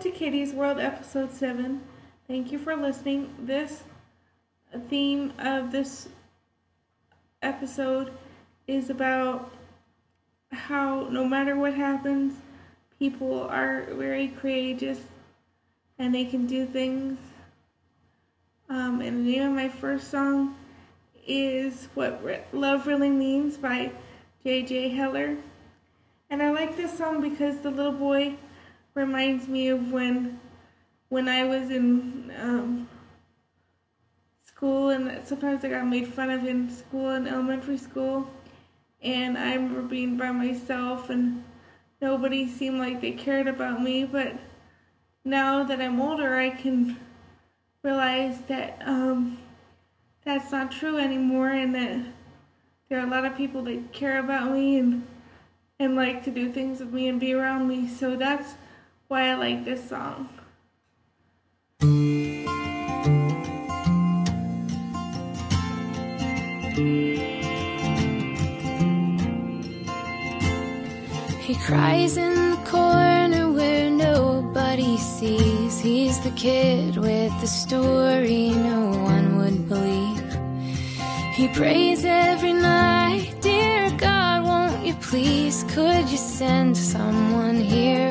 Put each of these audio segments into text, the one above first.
to Katie's World, Episode 7. Thank you for listening. This theme of this episode is about how no matter what happens, people are very courageous and they can do things. Um, and the name of my first song is What Re- Love Really Means by J.J. Heller. And I like this song because the little boy reminds me of when when I was in um, school and sometimes I got made fun of in school in elementary school and I remember being by myself and nobody seemed like they cared about me but now that I'm older I can realize that um, that's not true anymore and that there are a lot of people that care about me and and like to do things with me and be around me. So that's why I like this song. He cries in the corner where nobody sees. He's the kid with the story no one would believe. He prays every night, Dear God, won't you please? Could you send someone here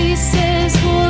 she says, Will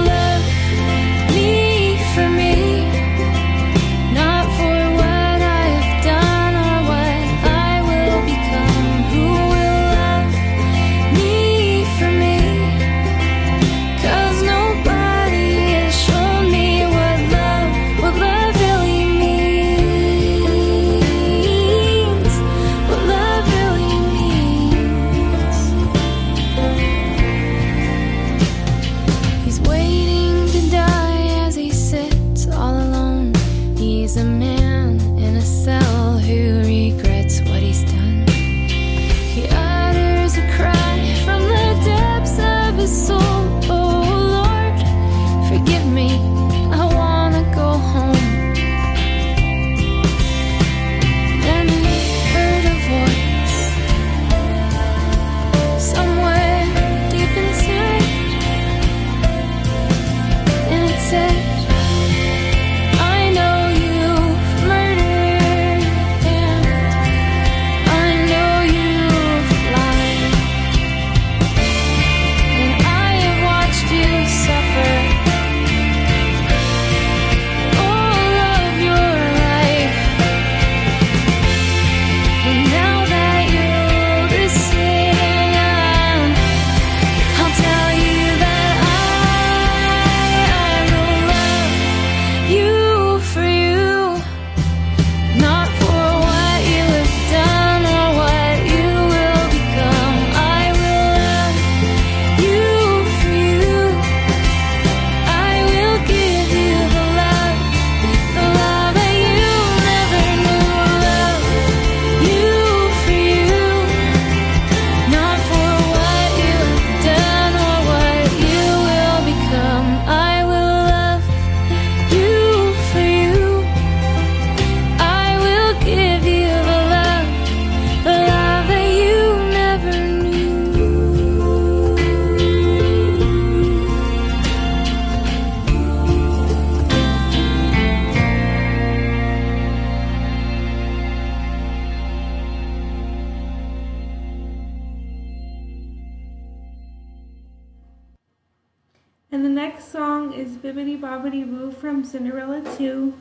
Bobbidi Boo from Cinderella 2.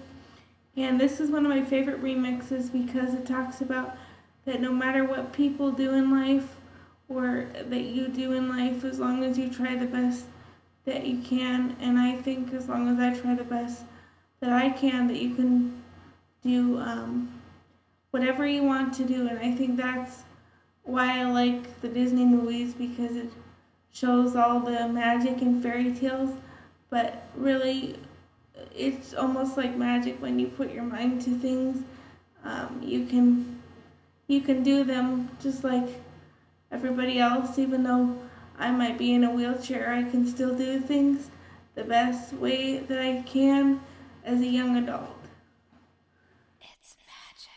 And this is one of my favorite remixes because it talks about that no matter what people do in life or that you do in life, as long as you try the best that you can, and I think as long as I try the best that I can, that you can do um, whatever you want to do. And I think that's why I like the Disney movies because it shows all the magic and fairy tales, but really it's almost like magic when you put your mind to things. Um, you can you can do them just like everybody else, even though I might be in a wheelchair. I can still do things the best way that I can as a young adult. It's magic.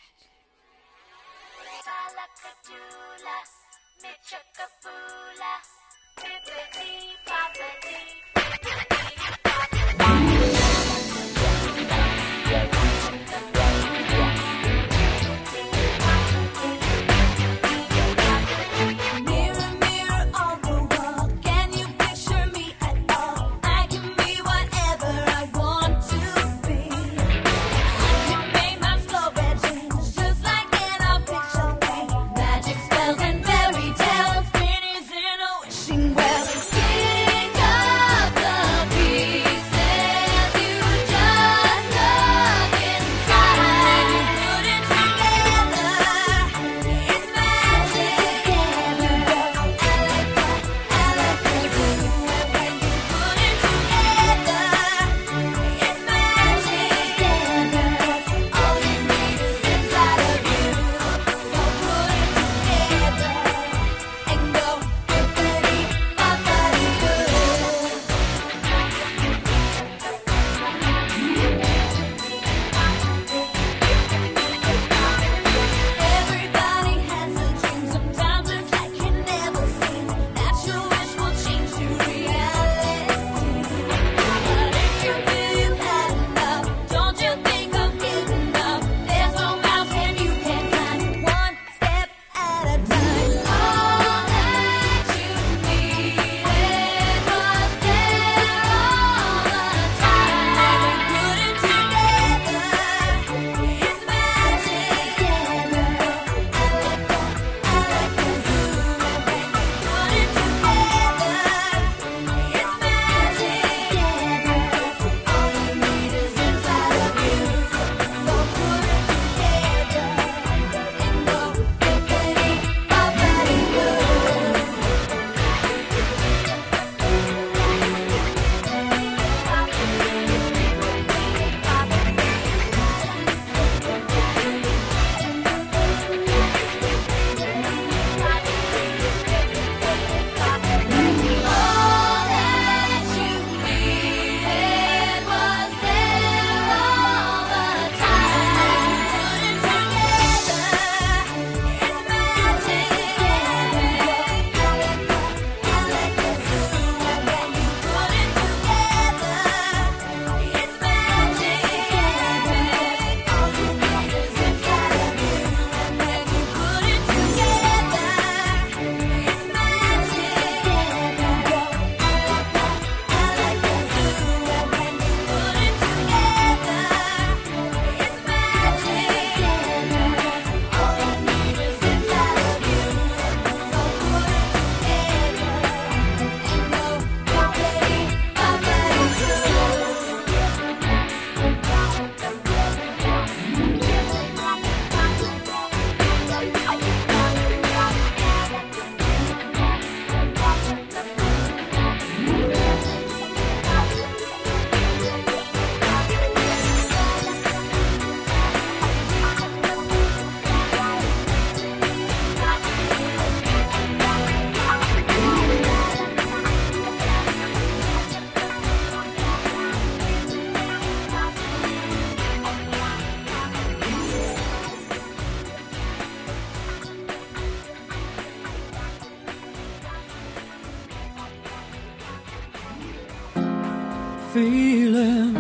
Feeling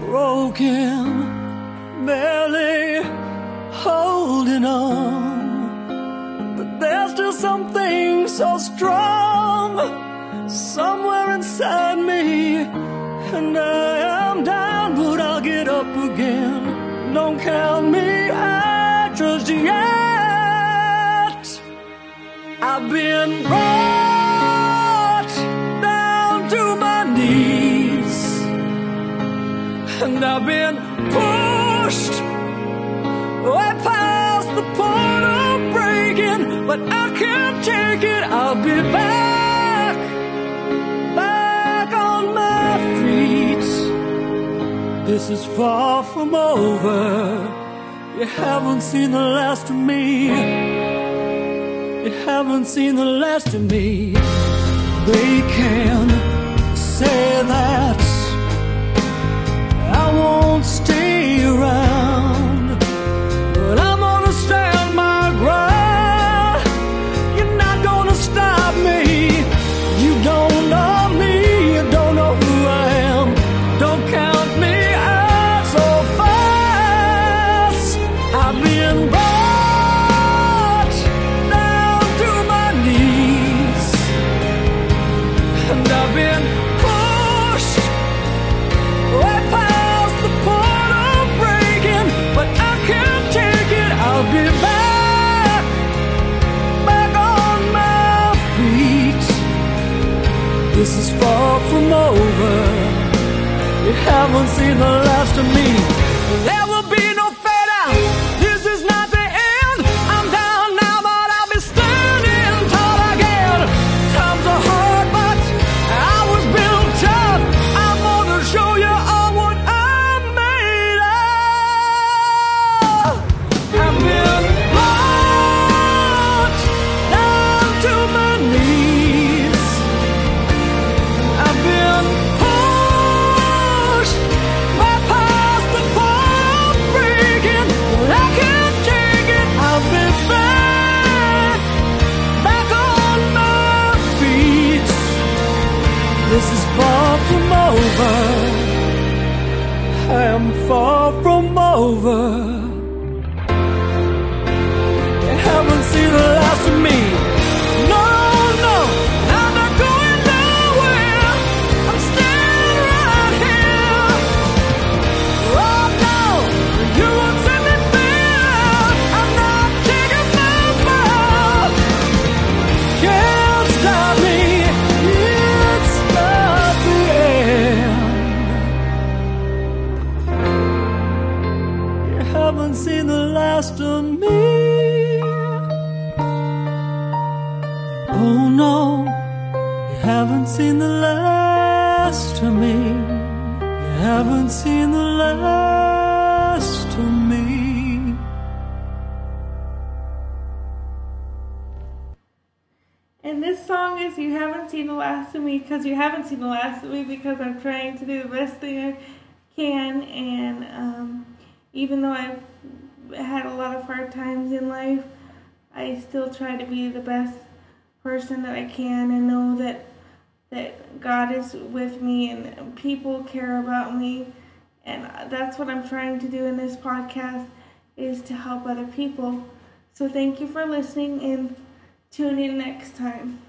broken, barely holding on. But there's still something so strong somewhere inside me, and I am down, but I'll get up again. don't count me out just yet. I've been brought and I've been pushed way past the point of breaking, but I can't take it. I'll be back, back on my feet. This is far from over. You haven't seen the last of me. You haven't seen the last of me. They can say that I won't stay around, far from over. You haven't seen the last of me. There seen the last of me. You haven't seen the last of me. And this song is You Haven't Seen the Last of Me because you haven't seen the last of me because I'm trying to do the best thing I can. And um, even though I've had a lot of hard times in life, I still try to be the best person that I can and know that that God is with me and people care about me. And that's what I'm trying to do in this podcast is to help other people. So thank you for listening and tune in next time.